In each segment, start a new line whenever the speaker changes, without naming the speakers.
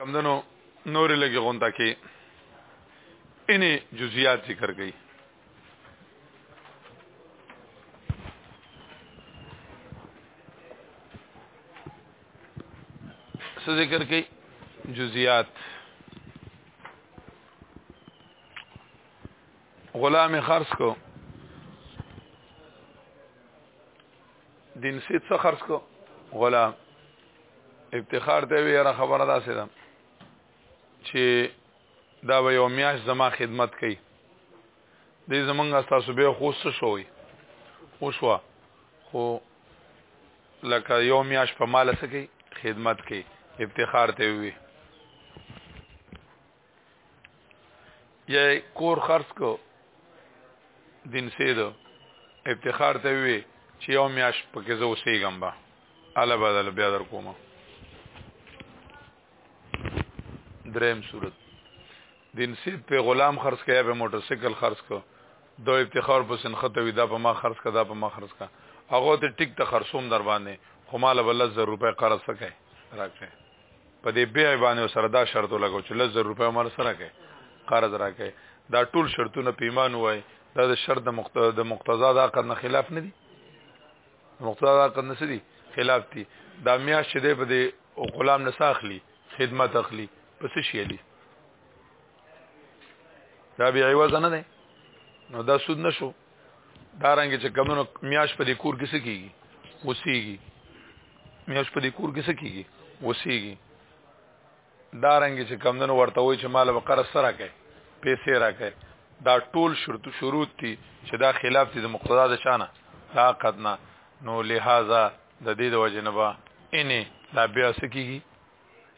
کمدنو نور لګي غونډه کې انې جزئیات ذکر کړي څه ذکر کړي جزئیات غلام خرص کو دین سید څه خرج کو غلام افتخار ته ویره خبره ده سره چې دا به یو میاش زما خدمت کوي دې زمونږ تاسو به خوست شوی او شو خو لکه یو میاش په مال سکی خدمت کوي افتخار ته وی یې کور خرڅ کو دین سید افتخار ته وی چې یو میاش پکې زو سیګم با الا بدل بیا در کومه دریم صورت دین سید په غلام خرڅ کیا په موټر سایکل خرڅ کو دو افتخار په سن خطه وی دا په ما خرڅ کا دا په ما خرڅ کا هغه ته ټیک ته خرصوم در باندې خو مال بل 1000 روپے قرض سکے راکې په دې بیا باندې سره دا شرط لګو چې لزر روپیا مال سره کې قرض راکې دا ټول شرطونه پیمان وای دا د شرط د مقتضا د عقد نه خلاف نه دي مقتضا د عقد نه سدي خلاف دي دا میاش چې دې په دې او غلام نه ساخلی خدمت اخلي پس شي علي دا بیا عوض نه ده نو دا سود نشو دارنګ چې کمونو میاش په دې کور کې سکیږي وسیږي میاش په دې کور کې سکیږي وسیږي دارنګ چې کمونو ورته وای چې مال به قرض سره کوي پیسې راکړي دا ټول شرط شروط دي چې دا خلاف دي د مقتضا د شانه دا قدنا نو لہذا د دې د وجه نه با اني دا بیا سکیږي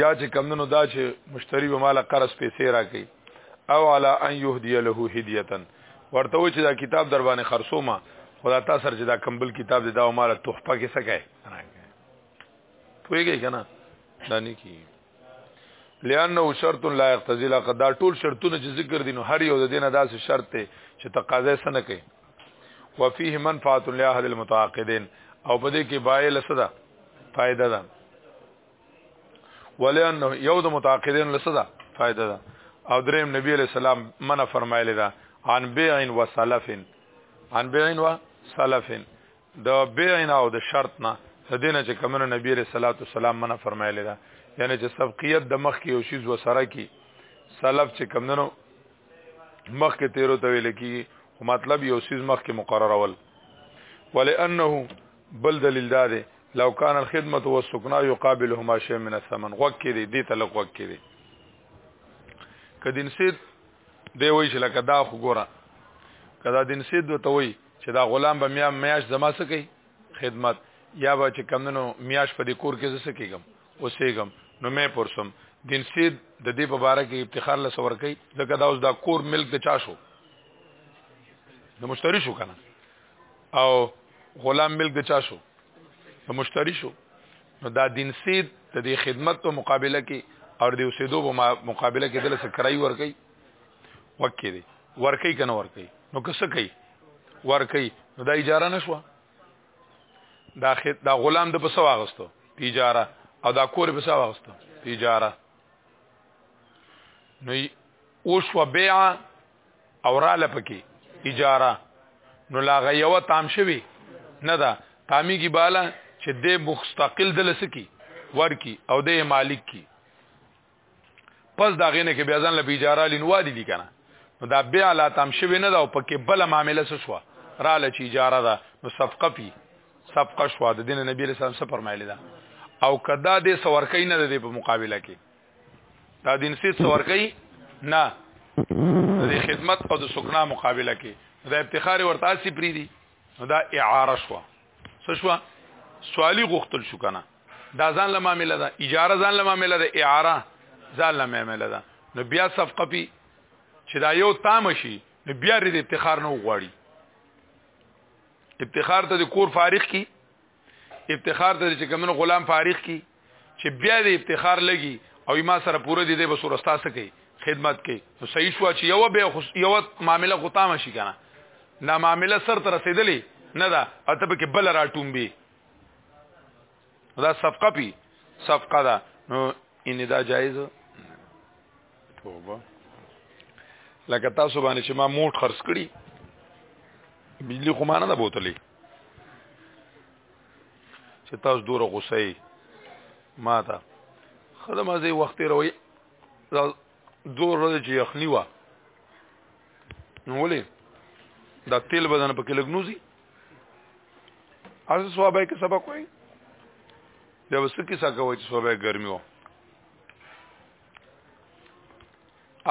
یا چې کمندونو دا چې مشتری به مال قرض پیسې راکړي او علا ان یهدی له هدیتن ورته و چې دا کتاب در باندې خرصومه خدا تاسو سره چې دا کمبل کتاب دی دا مال تحفه کې څه کوي پوهیږئ کنه دا نه کی لانه شرط لا يقتضي لا قد ټول شرطونه چې ذکر دي نو هر یو د دینه داسې شرط ته چې تقاضا سره نه کوي وفيه منفعه لاحد المتعاقدين او په دې کې بای لسدا فائدہ ده ولانه یو د متعاقدين لسدا فائدہ ده او دریم نبی علیہ السلام منع فرمایلی ده عن بيع و سلف عن بيع و سلف د بيع او د شرط نه دینه چې کمنو نبی علیہ الصلوۃ والسلام منع فرمایلی ده یعنی چې سبقیت د مخ کې یو شی و سره کی سلف چې کمنو مخکې تیرو ته ویل کی خو مطلب یو سیز مخکې مقررول ولانه بل دلیل دا دی لو کان الخدمت والسکنا یقابلهما شی من الثمن غوکې دی دې تلق غوکې دی کدین سید دی وای چې لکه دا خو ګوره کدا دین سید دوته وای چې دا غلام به میا میاش زما سکی خدمت یا به چې کمنو میاش په دې کور کې زسه کېږم اوسېږم نو مې پرسم دین سید د دې په باره کې افتخار لس ور کوي ځکه دا اوس دا کور ملک د چا شو د مشتری شو کنه او غلام ملک د چا شو د مشتری شو نو دا دین سید د دې خدمت په مقابله کې او د اوسېدو په مقابله کې دلته کرای ور کوي وکې دی ورکی کنه ورکی نو کس کوي ورکی نو دا اجاره نشوه دا خد دا غلام د پسو واغستو تجاره او دا کور پسو واغستو تجاره نو اوس و بيع او را لپکی اجاره نو لا غيوه تام شوي نه دا تامي کی بالا چې د مستقل دلسکی ورکی او د مالک کی پس دا غینه کې بیا ځان له بیجاره لینوالي دي کنه نو دا بیا لا تام شوی نه دا او پکې بل معاملې څه شو را لچ اجاره ده نو صفقه پی صفقه شو د دین نبی له سلام سره فرمایلی دا او کدا دې سورکې نه ده په مقابله کې دا دین سي سورکې نه د خدمت او د سکنا مقابله کې دا افتخار ورته اسی پری دي دا اعاره شو څه شو سوالی غختل شو کنه دا ځان له معاملې ده اجاره ځان له معاملې ده اعاره ځان له معاملې ده نو بیا صفقه پی چې دا یو تام شي نو بیا رید افتخار نه وغواړي افتخار ته د کور فارغ کی افتخار ته چې کومن غلام فارغ کی چې بیا د افتخار لګي او ما سره پوره دي د بسور استاد کوي خدمت کوي نو صحیح شو چې یو به یو معاملې غطامه شي کنه دا معاملې سر تر رسیدلې نه دا اته به کې بل راټوم به دا صفقه پی صفقه ده نو ان دا جایز توبه لکه تاسو باندې چې ما موټ خرڅ کړی بجلی خو ما نه ده بوتلې چې تاسو دوره غوسه یې ما ته خدمه زی وخت روي دور ورځ چې یخنی و نو ولې دا تیل بدن پکې لګنوزي از صوابه کې سبق وای بیا وسه کې څه کوي چې صوابه ګرمي و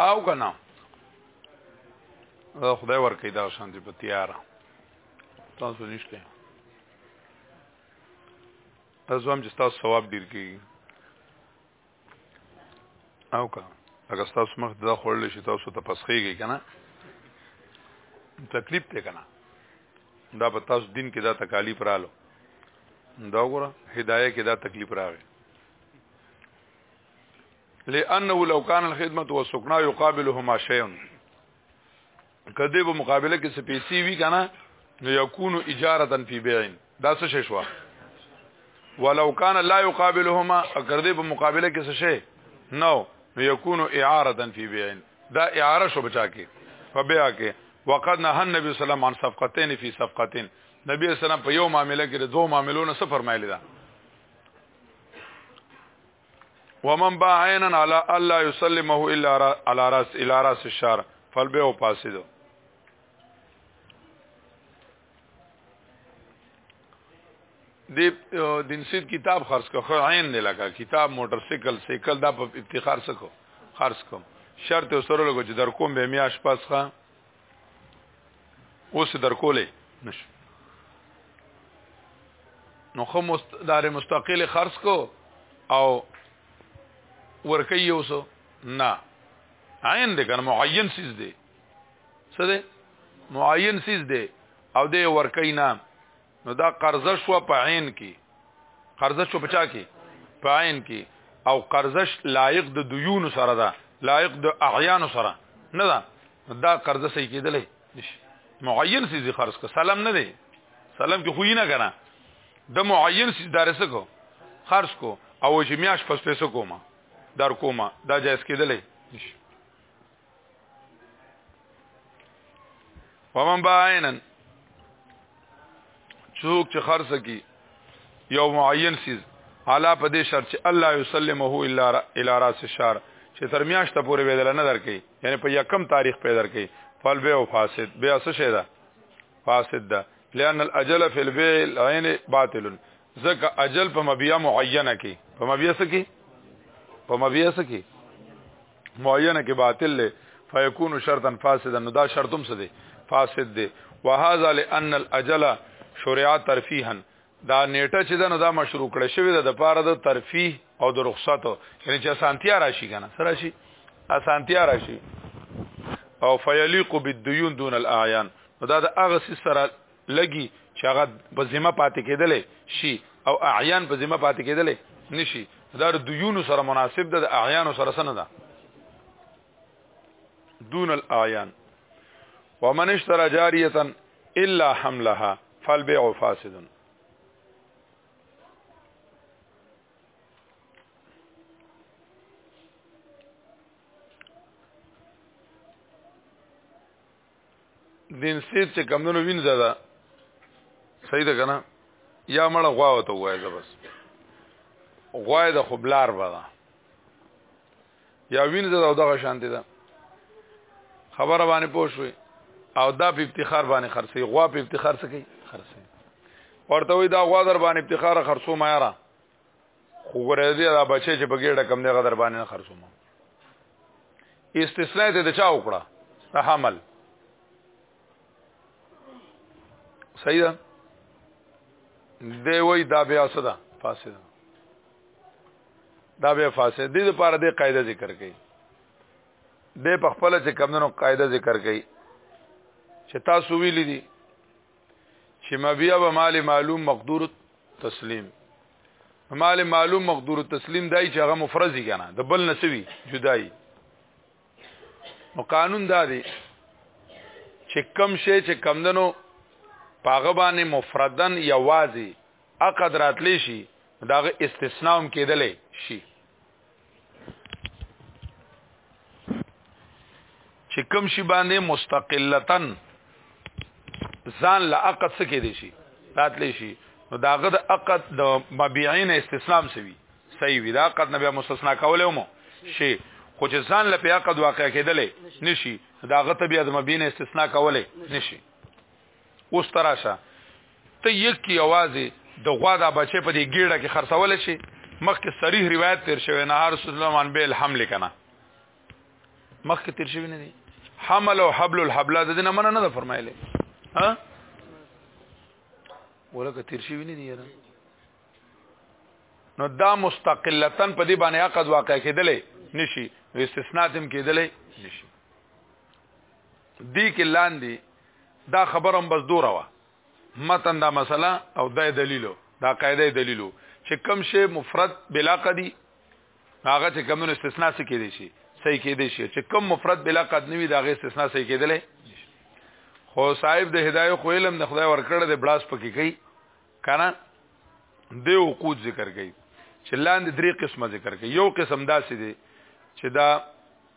او کنه خدای ورکې دا شان دي په تیارا تاسو نشته تاسو هم چې تاسو ثواب ډیر کیږي او که اگر تاسو مخ دا خورل شي تاسو ته پسخېږي کنه تکلیف ته کنه دا په تاسو دین کې دا تکالیف رالو دا وګوره هدايه کې دا تکلیف راغی لانه لو كان الخدمه والسكنى يقابلهما شيء کدی په مقابله کې سپېسی وی کنه نو یکون اجاره فی بیعین دا څه شې شو ولو کان لا یقابلهما اگر دې په مقابله کې څه شي نو نو یکون اعاره فی بیعین دا اعاره شو بچا کې په بیا کې وقد نه النبي صلی الله علیه وسلم عن صفقتين فی صفقتين نبی اسلام په یو معاملې کې د دوه معاملونو څه فرمایلی دا ومن با عینا علی الله یسلمه الا علی راس الی راس الشار فالبه او پاسیدو دی دنسید کتاب خرڅ کو خو عین نه لگا کتاب موټر سایکل سایکل دا په افتخار سکو خرڅ کوم شرط سره لګو چې در کوم به میاش پاسخه اوس درکولې نشو نو خو مست دار مستقل خرص کو او ورکی یو سو نه عین دې کنه معین سیز دې څه دې معین سیز دې او دې ورکی نه نو دا قرضه شو په عین کې قرضه شو بچا کې په عین کې او قرضش لایق د دیون سره ده لایق د اعیان سره نه ده دا قرضه صحیح کېدلې نشي معین سيزي خرج کا سلام نه دی سلام کې خو یې نه کنه د معین سيز دارسه کو خرج کو او چې میاش پس پیسې کومه در کومه دا جایز کېدلې نشي ومن باینن څوک چې خرڅ کی یو معین سیز علا په دې شرط چې الله یسلمه الا الی راس الشهر چې تر میاشت پورې ویدل نه درکې یعنی په یکم تاریخ په درکې فل به او فاسد به څه شه ده فاسد ده لئن الاجل فی البیع العین باطل ځکه اجل په مبیا معینه کې په مبیا سکی په مبیا سکی معینه کې باطل له فیکون شرطا فاسدا نو دا شرطم څه دی فاسد دی وهذا لان الاجل شرع ترفیها دا نیټه چې دا نو دا مشروع کړی شوی دا د پاره د ترفیه او د رخصت یعنی چې اسانتیا راشي کنه سره شي اسانتیا راشي او فیلیق بالدیون دون الاعیان نو دا د هغه سره لګي چې هغه په ذمہ پاتې کېدل شي او اعیان په ذمہ پاتې کېدل نشي دا د دیونو سره مناسب ده د اعیانو سره سره ده دون الاعیان ومن اشترى جاریه الا حملها فالبيع فاسد دین سیت چې کمونو وینځه ده صحیح ده کنه یا مړه غوا وته وای زه بس غوا د خبلار ودا یا وینځه ده دغه شانتی ده خبره باندې پوښوي او دا په افتخار باندې خرڅي غوا په افتخار څه کوي خرڅي ورته وي دا غوا در باندې افتخار خرڅو ما یاره خو ګره دې دا بچي چې په ګډه کم نه غدر باندې نه خرڅوم استثناء ته د چا وکړه د حمل صحیح ده دی وای دا بیا صدا فاسد دا بیا فاسد دي لپاره د قاعده ذکر کړي د په خپل چې کمونو قاعده ذکر کړي چې تاسو ویلي دي چې مبيع به مال معلوم مقدور تسلیم مال معلوم مقدور تسلیم دای چې هغه مفرزي کنه د بل نسوي جدای نو قانون دا دی چې کم شي چې کم دنو پاغه باندې مفردن یا واضح عقد راتلی شي داغه استثناء هم کېدلې شي چې کوم شي باندې مستقلتن ځان لا عقد څه کې دي شي راتلی شي نو داغه د عقد د مبيعين استسلام سوي صحیح وي دا عقد نه بیا مستثنا کولای مو شي خو چې ځان له عقد واقع کېدلې نشي داغه ته بیا د مبيعين استثنا کولای نشي اوس تراشه ته یک کی आवाज د غوا د بچې په دې ګیړه کې خرڅول شي مخکې صریح روایت تیر شوی نه هر سلمان بیل حمل کنه مخکې تیر شوی نه دی حمل او حبل الحبل د دې نه مننه نه فرمایلی ها ولکه تیر شوی نه دی نه نو دا مستقلتا په دې باندې عقد واقع کېدلې نشي استثناء تم کېدلې نشي دی کې لاندې دا خبرم بس دوره وا متن دا مسله او دا دلیلو دا قاعده دلیلو چې کم شی مفرد بلا قدی هغه چې کمونو استثناء څه کېدی شي صحیح کېدی شي چې کم مفرد بلا قد نوي دا غي استثناء صحیح کېدلې خو صاحب د هدايه خو علم د خدای ورکړه د بلاس پکې کوي کنه د وقود ذکر کوي چې لاندې درې قسمه ذکر کوي یو قسم داسې دی چې دا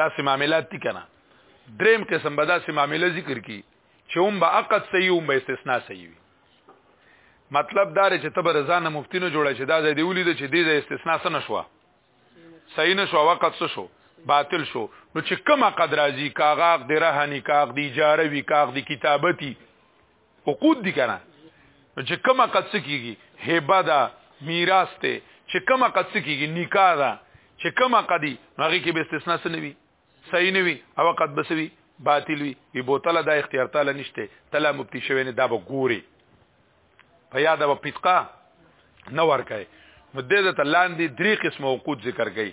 دا سه معاملات دي کنه دریم قسم به دا سه معاملې ذکر کی چې هم به عقد صحیح هم به استثناء صحیح وي مطلب دا چې تبر ځانه مفتی نه جوړه چې دا د دیولې د چې د استثناء سره نشوه صحیح نشو وقت څه شو باطل شو نو چې کومه قد راځي کاغاق د رهنی کاغ دی جاروي کاغ دی کتابتی عقود دي کنه چې کومه قد سکیږي هبه ده میراث ته چې کومه قد سکیږي نکاح ده چې کومه قدی هغه کې به استثناء سنوي صحیح نه وي او قد بسوي باطل وي وی بوتله دا اختیار تعالی نشته تلا مفتی شوی نه دا به ګوري په یاد او پتقه نه ورکه نو دې ته لاندې درې قسم عقود ذکر کړي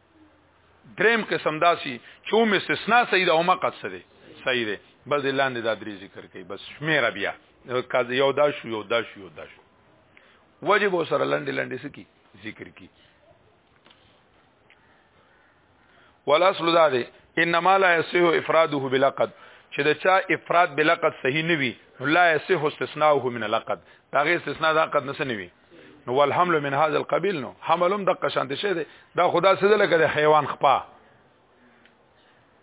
دریم قسم داسي چې هم استثناء صحیح ده او مقصد سره صحیح ده بس لاندې دا درې ذکر کوي بس شمیر بیا یو دا شو یو دا شو یو دا شو وجب سره لاندې لاندې سکی ذکر کی والاصل دا ده انما لا يصح افراده بلقد چې دا چا افراد بلقد صحیح نه وي لا يصح استثناءه من لقد دا غي استثناء دا قد نه سنوي نو والحمل من هذا القبيل نو حملم د قشانت شه ده دا خدا سده لکه د حیوان خپا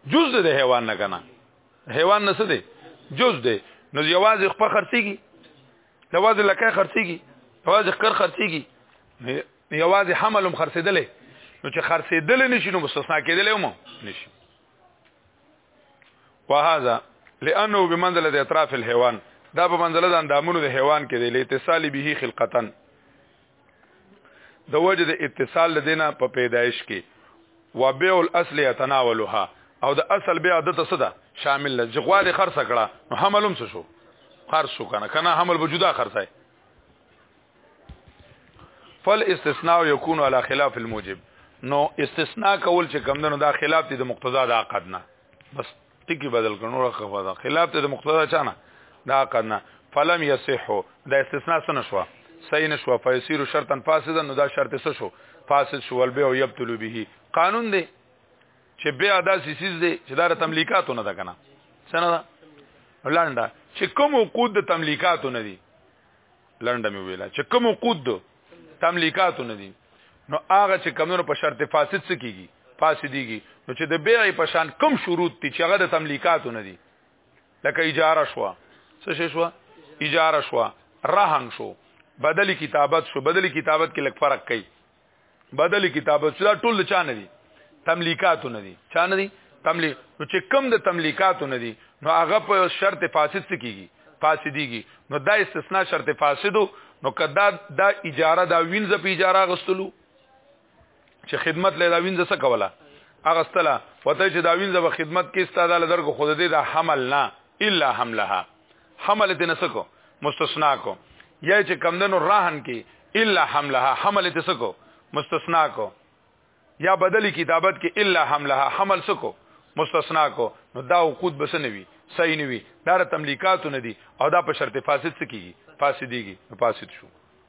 جز ده حیوان نه کنه حیوان نه سده جز ده نو یواز خپا خرڅيږي یواز لکه خرڅيږي یواز خر خرڅيږي یواز حملم خرڅیدلې نو چې خرڅیدل نشي نو مستثنا کېدلې هم نشي وهذا لانه بمنزله اطراف الحيوان دا په منزله د اندامونو د حیوان کې دی لاتصال به خلقتن د وجه د اتصال لدینه په پیدایش کې وبيع الاصل يتناولها او د اصل بیا د څه ده شامل ده جغوال خرڅ کړه نو حملم څه شو خرڅ شو کنه کنه حمل به جدا خرڅای فل استثناء یکون علی خلاف الموجب نو استثناء کول چې کم دنو دا خلاف دي د مقتضا د عقد نه بس ټکی بدل کړو راخه دا خلاف دي د مقتضا چانه دا عقد نه فلم یصح دا استثناء سن شو صحیح نشو فیسیر شرطا فاسدا نو دا شرط څه شو فاسد شو ول به یبتل به قانون دی چې بیا دا سیسیز دی چې دا تملیکاتو نه ده کنه څنګه دا ولاندا چې کوم عقود د تملیکاتو نه دي لنډه مې ویلا چې کوم قود تملیکاتو نه دي نو هغه چې کمونو په شرط فاسد څه کیږي فاسدیږي نو چې د بیع په شان کم شروط دي چې هغه د تملیکاتو نه دي لکه اجاره شو څه شو اجاره شو رهن شو بدلی کتابت شو بدلی کتابت کې لک فرق کوي بدل کتاب دا ټول چا نه دي تملیکات نه دي چا نه دي تملیک نو چې کم د تملیکات نه دي نو هغه په شرط فاسد څه کیږي فاسدیږي نو دا استثناء شرط فاسدو نو کدا دا اجاره دا وینځ په اجاره غستلو چې خدمت له دا وینځ څه کوله اغستله وته چې دا وینځ په خدمت کې ستاده لدرګه خود دې دا حمل نه الا حملها حمل ته نسکو مستثنا کو یا چې کمدنو راهن کې الا حملها حمل ته سکو مستثنا کو یا بدلی کتابت کې الا حملها حمل سکو مستثنا کو نو دا وقود بس نه وی صحیح نه وی دا تملیکات نه دي او دا په شرط فاسد سکیږي فاسدیږي فاسد شو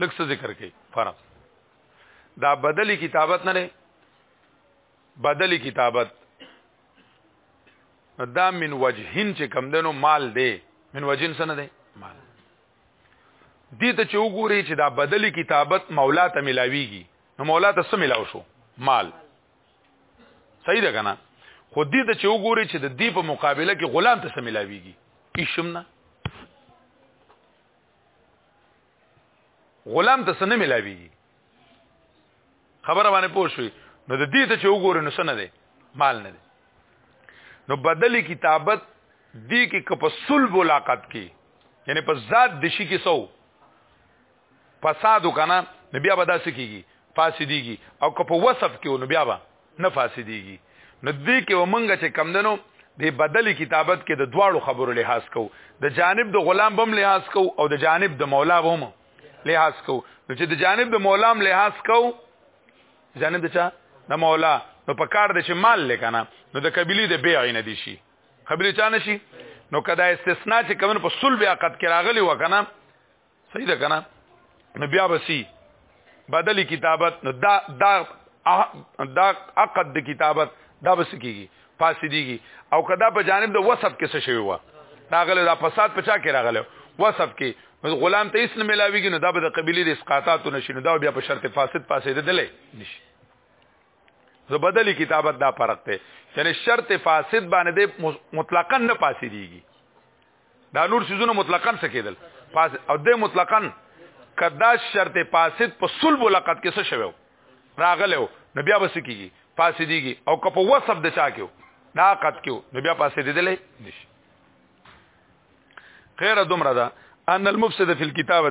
لږ څه ذکر کوي فرق دا بدلی کتابت نه لري بدلی کتابت دا من وجهین چې کم دنو مال دی من وجهین سره دی مال دې ته چې وګوري چې دا بدلی کتابت مولا ته ملاويږي نو مولا ته څه ملاو شو مال صحیح ده کنه خو دې ته چې وګوري چې د دې په مقابله کې غلام ته څه ملاويږي هیڅ نه غلام ته سن ملاوي خبره باندې پوه شوي نو د دې ته چې وګورې نو سن دی مال نه دی نو بدلی کتابت دی کې کپ صلب ملاقات کی یعنی په ذات دشي کې سو فساد وکنه نو بیا به داسې کیږي فاسدیږي او که په وصف کې نو بیا به نه فاسديږي نو دې کې ومنګه چې کم دنو د بدلی کتابت کې د دواړو خبرو لحاظ کو د جانب د غلام بم لحاظ کو او د جانب د مولا بم لحاظ کو نو چې د جانب د مولا هم لحاظ کو جانب د چا د مولا نو په کار د چې مال لکنه نو د قبيله د بیع نه دي شي قبيله چا نه شي نو کدا استثناء چې کوم په صلب عقد کې راغلی وکنه صحیح ده کنه نو بیا وسی بدل کتابت نو دا دا دا عقد د کتابت دا بس کیږي فاسدیږي او کدا په جانب د وصف کې څه شوی و راغله دا فساد پچا کې راغله وصف کې غلام ته اسلام ملاویږي نو دا به د قبيله د اسقاطات نشینو دا بیا په شرط فاسد پاسې ده دلې نشي زه بدلی کتابت دا فرق ته یعنی شرط فاسد باندې مطلقاً نه پاسې دیږي دا نور سيزونه مطلقاً څه کېدل پاس او د مطلقاً کدا شرط فاسد په صلب لقد کې څه شوو راغلو نو بیا بس کیږي فاسدیږي او که په وصف د چا کېو دا قد کېو نو بیا فاسد دي لې نشي غیر دومره ده ان المفسد فی الكتابه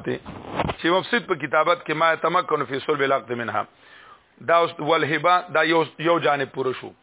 چې مفسد په کتابت کې ما تمکن فی صلب لقد منها دا اوس والهبه دا یو یو جانب پوره شو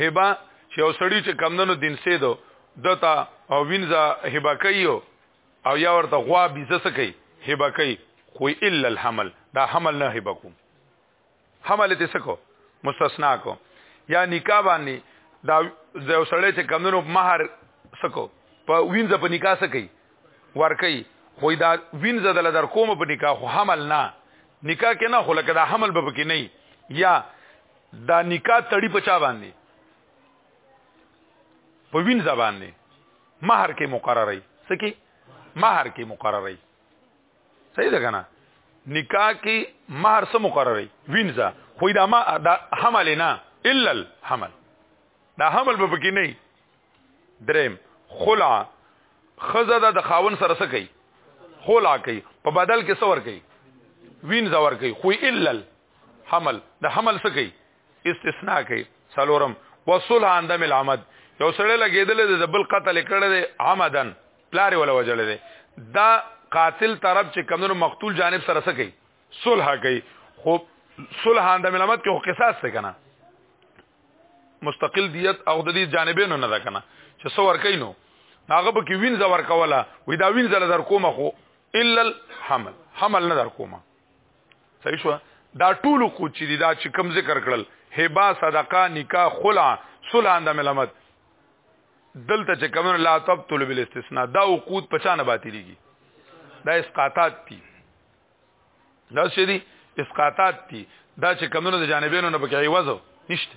هبا چې اوسړي چې کمندونو دین سي دو دتا او وینځه هبا کوي او یا ورته غوا بيزه سکی هبا کوي خو الا الحمل دا حمل نه هبا کوم حمل دې سکو مستثنا کو یا نکاح باندې دا یو سړی چې کمونو مہر سکو په وینځ په نکاح سکی ورکی خو دا وینځ د لدر کوم په نکاح خو حمل نه نکاح کې نه خو لکه دا حمل به پکې نه یا دا نکاح تړي په چا باندې په وین زبان نه مہر کې مقرري سکی مہر کې مقرري صحیح ده کنه نکاح کې مہر سم مقرري وینځه خو دا ما دا حمل نه الا الحمل دا حمل به پکې نه دریم خلع خزه د خاون سره سکی خلع کوي په بدل کې سور کوي وینځه ور کوي خو الا حمل د حمل څه کوي استثناء کوي سلورم وصلح عند مل عمد یو سړی لګیدل د بل قتل کړي دی عمدن پلار ولا وجل دی دا قاتل طرف چې کمنو مقتول جانب سره څه کوي صلح کوي خو صلح عند مل عمد کې قصاص څه کنه مستقل دیت او د دې جانبینو نه ده کنه چې څو ور کوي نو هغه به کې وینځ ور کوله وې دا وینځ لدر کومه خو الا الحمل حمل نه در کومه صحیح شو دا ټول خو چې دا چې کم ذکر کړل هبا صدقه نکاح خلع صلح اندام علامت دلته چې کمن لا تبطل بالاستثناء دا عقود پچانه باطلېږي دا اسقاطات دي دا څه دي اسقاطات دي دا چې کمنو د جانبینو نه پکې وځو نشته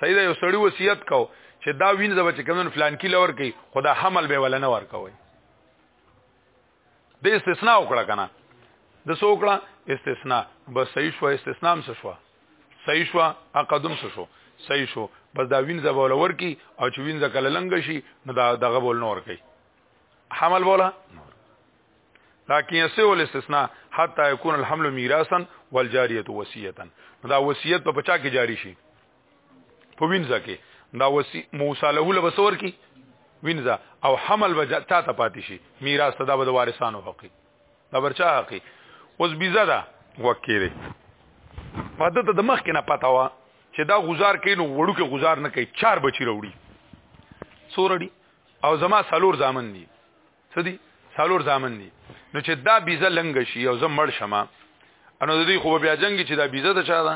صحیح ده یو سړی وصیت کو چې دا وین زبر چې کوم فلان کی لور کوي خدا حمل به ولا نه ورکوي د استثناء وکړه کنه د سو وکړه استثناء بس صحیح شو استثناء هم شو صحیح شو اقدم شو صحیح شو بس دا وین زبر ولا ورکی او چې وین زکل لنګ شي نو دا دغه بول نور کوي حمل بولا لكن يسيء الاستثناء حتى يكون الحمل ميراثا والجاريه وصيه دا وصیت په بچا کې جاری شي په وینځه کې دا وصی موسی له له بسور کې وینځه او حمل بجا تا ته پاتې شي میراث ته دا به وارثانو حقي دا برچا حقي اوس بيزه دا وکړي ماده ته د مخ کې نه پتا و چې دا گزار کین وړو کې گزار نه کوي چار بچی وروړي سورړي او زما سلور زامن دي څه دي څلور زامن دي نو چې دا بيزه لنګ شي او زه مړ شم انو د دې خو بیا جنگ چې دا بيزه ته چا ده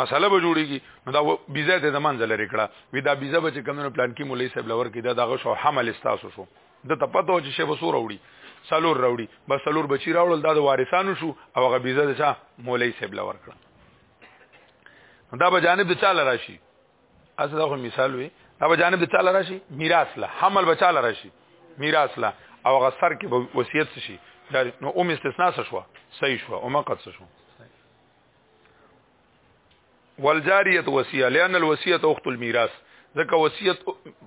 مسله به جوړیږي نو دا بيزه ته زمان زل لري کړه وی دا بيزه به چې کمنو پلان کې مولوی صاحب لور کې دا دغه شو حمل استاسو شو د تپته چې شی وسو راوړي سالور راوړي بس سالور بچی راوړل دا د وارثانو شو او هغه بيزه ده چا مولای سیب لور کړ دا به جانب د چا لراشي اصل دا خو مثال وي دا به جانب د چاله راشي میراث له حمل به چاله راشي میراث له او هغه سر کې به وصیت شي دا نو اوم استثناء څه شو صحیح شو او مقصد څه شو والجاریه وصیه لئن الوصیه اخت المیراث ځکه وصیت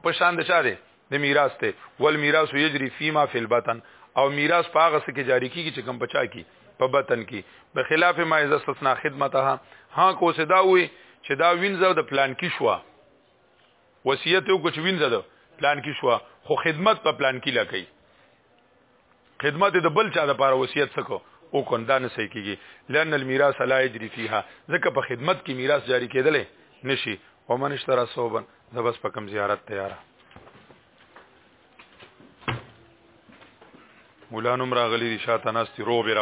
په شان د چا دی د میراث ته والمیراث یجری فیما فی البطن او میراث په هغه څه کې جاری کیږي چې کوم بچا کی په بطن کې په خلاف ما اذا استثنا خدمتها ها کو څه دا وي چې دا وینځه د پلان کې شو وصیت یو کوچ وینځه د پلان کې شو خو خدمت په پلان کې لکې خدمت د بل چا د پاره وصیت سکو او کنده نه صحیح کیږي لئن المیراث لا یجری فیها ځکه په خدمت کې میراث جاری کېدل نشي ومن اشترى صوبا زبس په کم زیارت تیاره مولا نوم راغلی دي شاته ناستي روبه